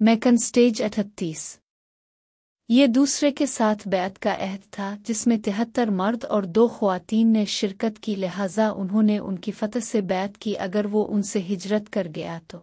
Maken stage اٹھتیس۔ یہ دوسرے کے ساتھ بیعت کا عہد تھا جس میں تہتر مرد اور دو خواتین نے شرکت کی لہذا انہوں نے ان کی فتح سے بیعت کی اگر وہ ان سے ہجرت کر گیا تو۔